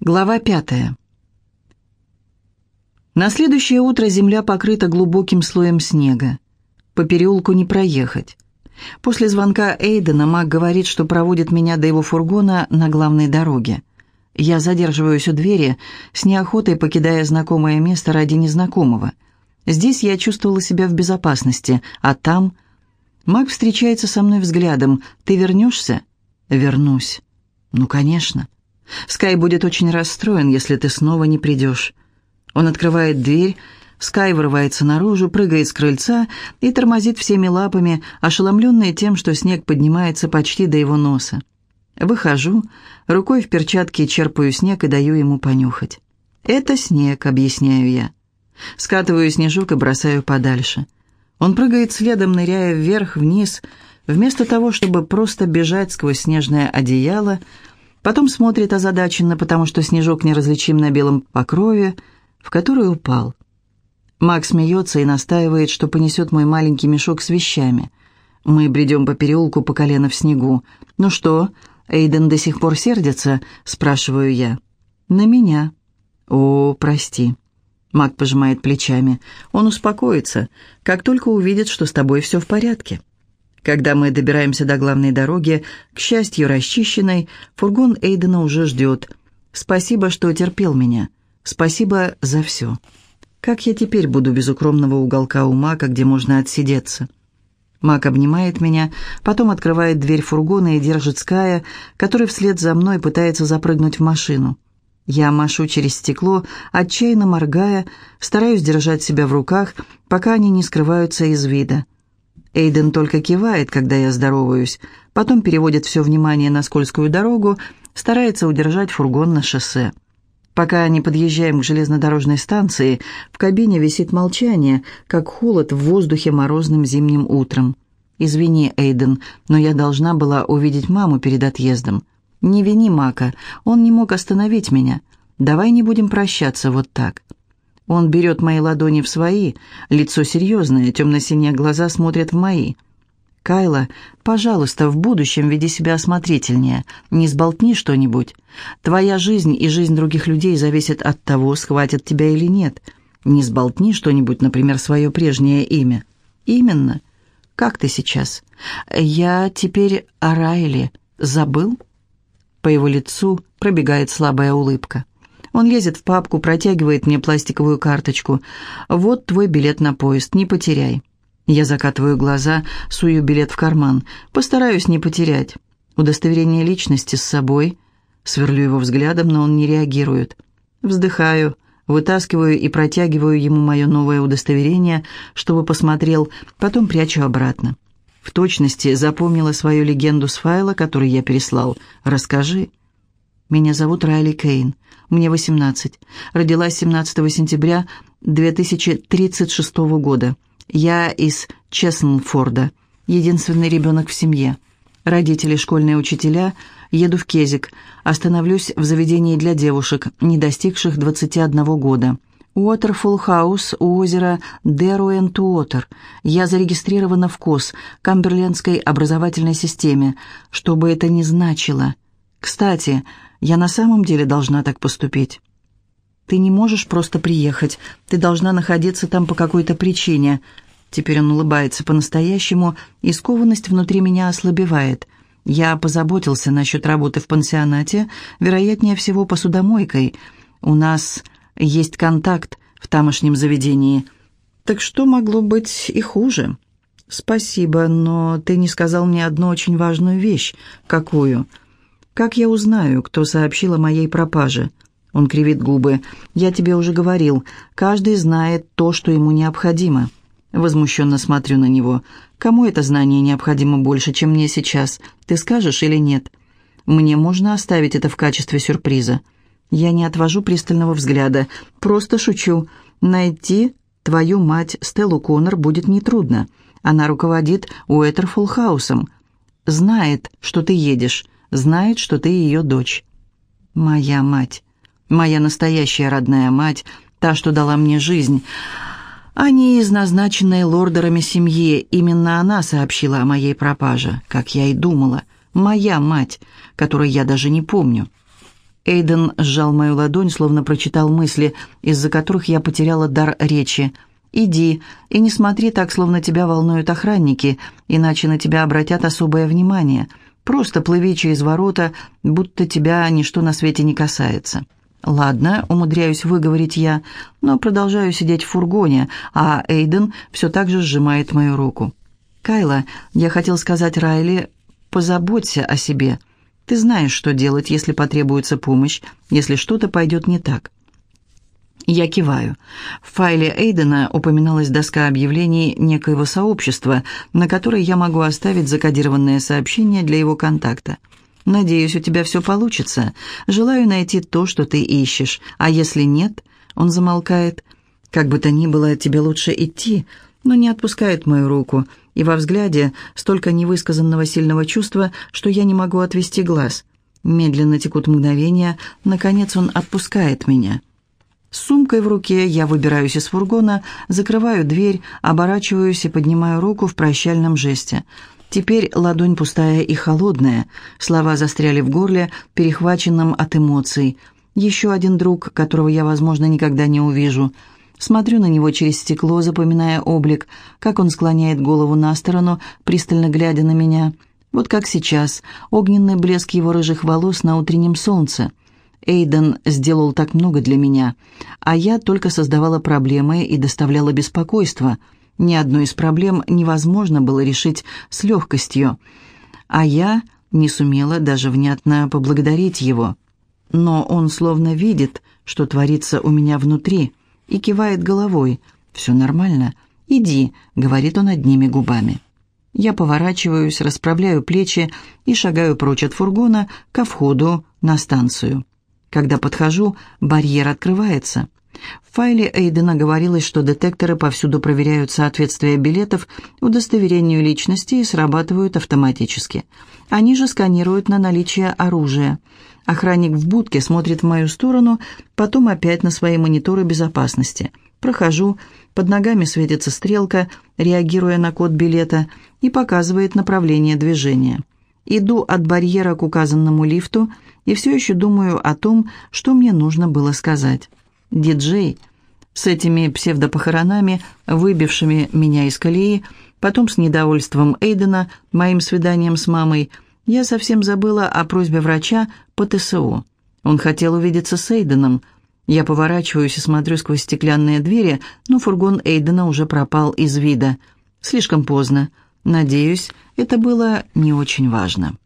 Глава пятая. На следующее утро земля покрыта глубоким слоем снега. По переулку не проехать. После звонка Эйдена Мак говорит, что проводит меня до его фургона на главной дороге. Я задерживаюсь у двери, с неохотой покидая знакомое место ради незнакомого. Здесь я чувствовала себя в безопасности, а там... Мак встречается со мной взглядом. «Ты вернешься?» «Вернусь». «Ну, конечно». Скай будет очень расстроен, если ты снова не придешь. Он открывает дверь, Скай вырывается наружу, прыгает с крыльца и тормозит всеми лапами, ошеломленный тем, что снег поднимается почти до его носа. Выхожу, рукой в перчатке черпаю снег и даю ему понюхать. «Это снег», — объясняю я. Скатываю снежок и бросаю подальше. Он прыгает следом, ныряя вверх-вниз. Вместо того, чтобы просто бежать сквозь снежное одеяло, Потом смотрит озадаченно, потому что снежок неразличим на белом покрове, в который упал. Макс смеется и настаивает, что понесет мой маленький мешок с вещами. Мы бредем по переулку по колено в снегу. «Ну что, Эйден до сих пор сердится?» – спрашиваю я. «На меня». «О, прости». Мак пожимает плечами. «Он успокоится, как только увидит, что с тобой все в порядке». Когда мы добираемся до главной дороги, к счастью, расчищенной, фургон Эйдена уже ждет. Спасибо, что терпел меня. Спасибо за все. Как я теперь буду без укромного уголка у Мака, где можно отсидеться? Мак обнимает меня, потом открывает дверь фургона и держит Ская, который вслед за мной пытается запрыгнуть в машину. Я машу через стекло, отчаянно моргая, стараюсь держать себя в руках, пока они не скрываются из вида. Эйден только кивает, когда я здороваюсь, потом переводит все внимание на скользкую дорогу, старается удержать фургон на шоссе. Пока не подъезжаем к железнодорожной станции, в кабине висит молчание, как холод в воздухе морозным зимним утром. «Извини, Эйден, но я должна была увидеть маму перед отъездом. Не вини Мака, он не мог остановить меня. Давай не будем прощаться вот так». Он берет мои ладони в свои, лицо серьезное, темно-синие глаза смотрят в мои. «Кайла, пожалуйста, в будущем веди себя осмотрительнее, не сболтни что-нибудь. Твоя жизнь и жизнь других людей зависят от того, схватят тебя или нет. Не сболтни что-нибудь, например, свое прежнее имя». «Именно. Как ты сейчас?» «Я теперь о Райле. Забыл?» По его лицу пробегает слабая улыбка. Он лезет в папку, протягивает мне пластиковую карточку. «Вот твой билет на поезд, не потеряй». Я закатываю глаза, сую билет в карман. Постараюсь не потерять. Удостоверение личности с собой. Сверлю его взглядом, но он не реагирует. Вздыхаю, вытаскиваю и протягиваю ему мое новое удостоверение, чтобы посмотрел, потом прячу обратно. В точности запомнила свою легенду с файла, который я переслал. «Расскажи». «Меня зовут Райли Кейн. Мне 18. Родилась 17 сентября 2036 года. Я из Чеснфорда, единственный ребенок в семье. Родители школьные учителя. Еду в Кезик. Остановлюсь в заведении для девушек, не достигших 21 года. Уотерфулл Хаус у озера Деруэнтуотер. Я зарегистрирована в КОС, Камберлендской образовательной системе, что бы это ни значило. Кстати, я на самом деле должна так поступить. Ты не можешь просто приехать. Ты должна находиться там по какой-то причине. Теперь он улыбается по-настоящему, и скованность внутри меня ослабевает. Я позаботился насчет работы в пансионате, вероятнее всего посудомойкой. У нас есть контакт в тамошнем заведении. Так что могло быть и хуже? Спасибо, но ты не сказал мне одну очень важную вещь. Какую? «Как я узнаю, кто сообщил о моей пропаже?» Он кривит губы. «Я тебе уже говорил, каждый знает то, что ему необходимо». Возмущенно смотрю на него. «Кому это знание необходимо больше, чем мне сейчас? Ты скажешь или нет?» «Мне можно оставить это в качестве сюрприза». Я не отвожу пристального взгляда. Просто шучу. Найти твою мать Стеллу Коннор будет нетрудно. Она руководит Уэтерфулл-хаусом. Знает, что ты едешь знает, что ты ее дочь. Моя мать, моя настоящая родная мать, та, что дала мне жизнь, а не из назначенной лордерами семьи. Именно она сообщила о моей пропаже, как я и думала. Моя мать, которой я даже не помню. Эйден сжал мою ладонь, словно прочитал мысли, из-за которых я потеряла дар речи. «Иди, и не смотри так, словно тебя волнуют охранники, иначе на тебя обратят особое внимание. Просто плыви через ворота, будто тебя ничто на свете не касается». «Ладно», — умудряюсь выговорить я, но продолжаю сидеть в фургоне, а Эйден все так же сжимает мою руку. «Кайла, я хотел сказать Райли, позаботься о себе. Ты знаешь, что делать, если потребуется помощь, если что-то пойдет не так». Я киваю. В файле Эйдена упоминалась доска объявлений некоего сообщества, на которой я могу оставить закодированное сообщение для его контакта. «Надеюсь, у тебя все получится. Желаю найти то, что ты ищешь. А если нет...» Он замолкает. «Как бы то ни было, тебе лучше идти», но не отпускает мою руку, и во взгляде столько невысказанного сильного чувства, что я не могу отвести глаз. Медленно текут мгновения, наконец он отпускает меня. С сумкой в руке я выбираюсь из фургона, закрываю дверь, оборачиваюсь и поднимаю руку в прощальном жесте. Теперь ладонь пустая и холодная, слова застряли в горле, перехваченном от эмоций. Еще один друг, которого я, возможно, никогда не увижу. Смотрю на него через стекло, запоминая облик, как он склоняет голову на сторону, пристально глядя на меня. Вот как сейчас, огненный блеск его рыжих волос на утреннем солнце. Эйден сделал так много для меня, а я только создавала проблемы и доставляла беспокойство – ни одну из проблем невозможно было решить с легкостью, а я не сумела даже внятно поблагодарить его. Но он словно видит, что творится у меня внутри, и кивает головой. «Все нормально. Иди», — говорит он одними губами. Я поворачиваюсь, расправляю плечи и шагаю прочь от фургона ко входу на станцию. Когда подхожу, барьер открывается. В файле Эйдена говорилось, что детекторы повсюду проверяют соответствие билетов удостоверению личности и срабатывают автоматически. Они же сканируют на наличие оружия. Охранник в будке смотрит в мою сторону, потом опять на свои мониторы безопасности. Прохожу, под ногами светится стрелка, реагируя на код билета, и показывает направление движения. Иду от барьера к указанному лифту и все еще думаю о том, что мне нужно было сказать диджей, с этими псевдопохоронами, выбившими меня из колеи, потом с недовольством Эйдена, моим свиданием с мамой, я совсем забыла о просьбе врача по ТСО. Он хотел увидеться с Эйденом. Я поворачиваюсь и смотрю сквозь стеклянные двери, но фургон Эйдена уже пропал из вида. Слишком поздно. Надеюсь, это было не очень важно.